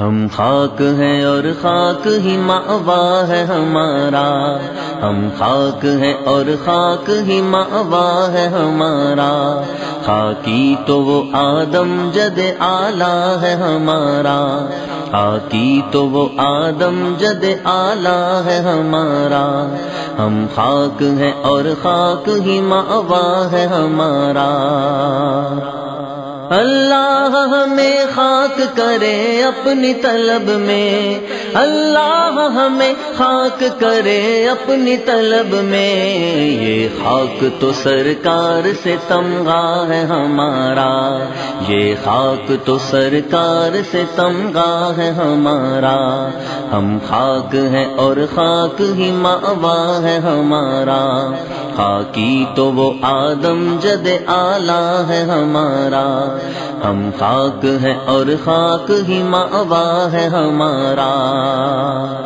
ہم خاک ہیں اور خاک ہی ماوا ہے ہمارا۔ ہم خاک ہیں اور خاک ہی ماوا ہے ہمارا۔ خاکی تو وہ آدم جد آلہ ہے ہمارا۔ خاکی تو وہ آدم جد آلہ ہے ہمارا۔ ہم خاک ہیں اور خاک ہی ماوا ہے ہمارا۔ اللہ ہمیں خاک کرے اپنی طلب میں اللہ ہمیں خاک کرے اپنی طلب میں۔ یہ خاک تو سرکار سے تمغا ہے ہمارا۔ یہ خاک تو سرکار سے تمغا ہے ہمارا۔ ہم خاک ہیں اور خاک ہی ماوا ہے ہمارا۔ خاکی تو وہ آدم جد آلہ ہے ہمارا۔ ہم خاک ہیں اور خاک ہی ماوا ہے ہمارا۔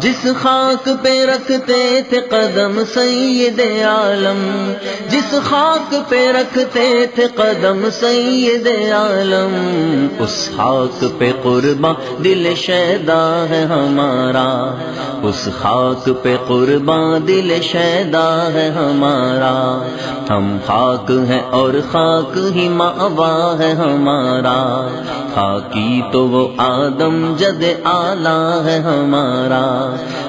جس خاک پہ رکھتے تھے قدم سید عالم، جس خاک پہ رکھتے تھے قدم سید عالم، اس خاک پہ قربا دل شیدا ہے ہمارا، اس خاک پہ قربا دل شیدا ہے ہمارا، ہم خاک ہیں اور خاک ہی ماوا ہے ہمارا، خاکی تو وہ آدم جد آلہ ہے ہمارا۔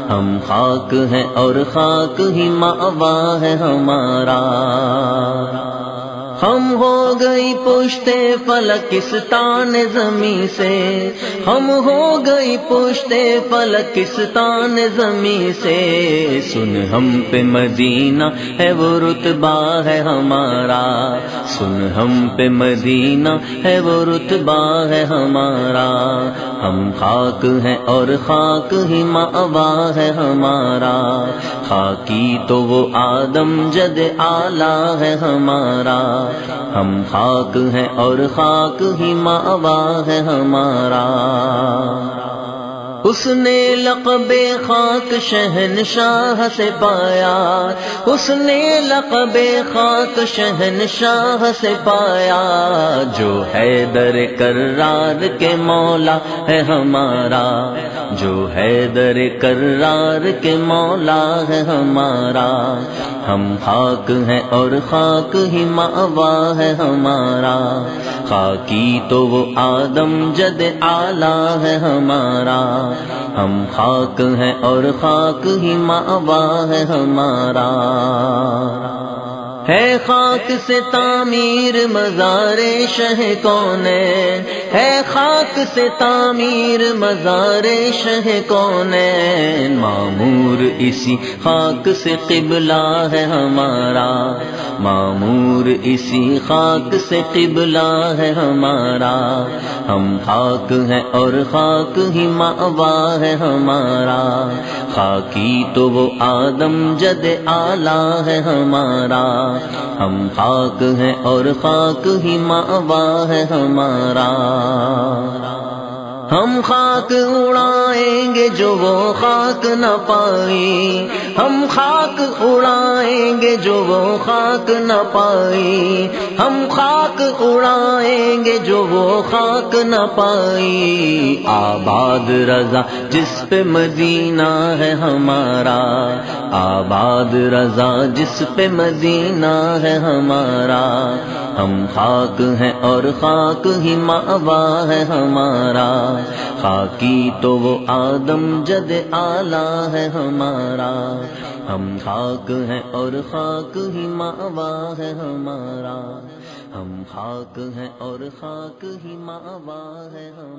ہم خاک ہیں اور خاک ہی ماوا ہے ہمارا۔ ہم ہو گئی پوچھتے فلکستان زمیں سے۔ ہم ہو گئی پوچھتے فلکستان زمیں سے۔ سن ہم پہ مدینہ ہے وہ رتبہ ہے ہمارا۔ سن ہم پہ مدینہ ہے وہ رتبہ ہے ہمارا۔ ہم خاک ہیں اور خاک ہی ماوا ہے ہمارا۔ خاکی تو وہ آدم جد آلہ ہے ہمارا۔ ہم خاک ہیں اور خاک ہی ماوا ہے ہمارا۔ اس نے لقب خاک شہن شاہ سے پایا۔ اس نے لقب خاک شہن شاہ سے پایا۔ جو ہے در کرار کے مولا ہے ہمارا۔ جو ہے در کرار کے مولا ہے ہمارا ہم خاک ہیں اور خاک ہی ماوا ہے ہمارا خاکی تو وہ آدم جد آلہ ہے ہمارا ہم خاک ہیں اور خاک ہی ماوا ہے ہمارا ہے خاک سے تعمیر مزار شہ کون ہے؟ خاک سے تعمیر مزار شہ کون معمور اسی خاک سے قبلہ ہے ہمارا۔ معمور اسی خاک سے قبلہ ہے ہمارا۔ ہم خاک ہیں اور خاک ہی ماوا ہے ہمارا۔ خاکی تو وہ آدم جد آلہ ہے ہمارا۔ ہم خاک ہیں اور خاک ہی ماوا ہے ہمارا ہم خاک اڑائیں گے جو وہ خاک نہ پائی ہم خاک اڑائیں گے جو وہ خاک نہ پائی ہم خاک اڑائیں گے جو وہ خاک نہ پائی آباد رضا جس پہ مدینہ ہے ہمارا۔ آباد رضا جس پہ مدینہ ہے ہمارا۔ ہم خاک ہیں اور خاک ہی ماوا ہے ہمارا۔ خاکی تو وہ آدم جد آلہ ہے ہمارا۔ ہم خاک ہیں اور خاک ہی ماوا ہے ہمارا۔ ہم خاک ہیں اور خاک ہی ماوا ہے ہمارا۔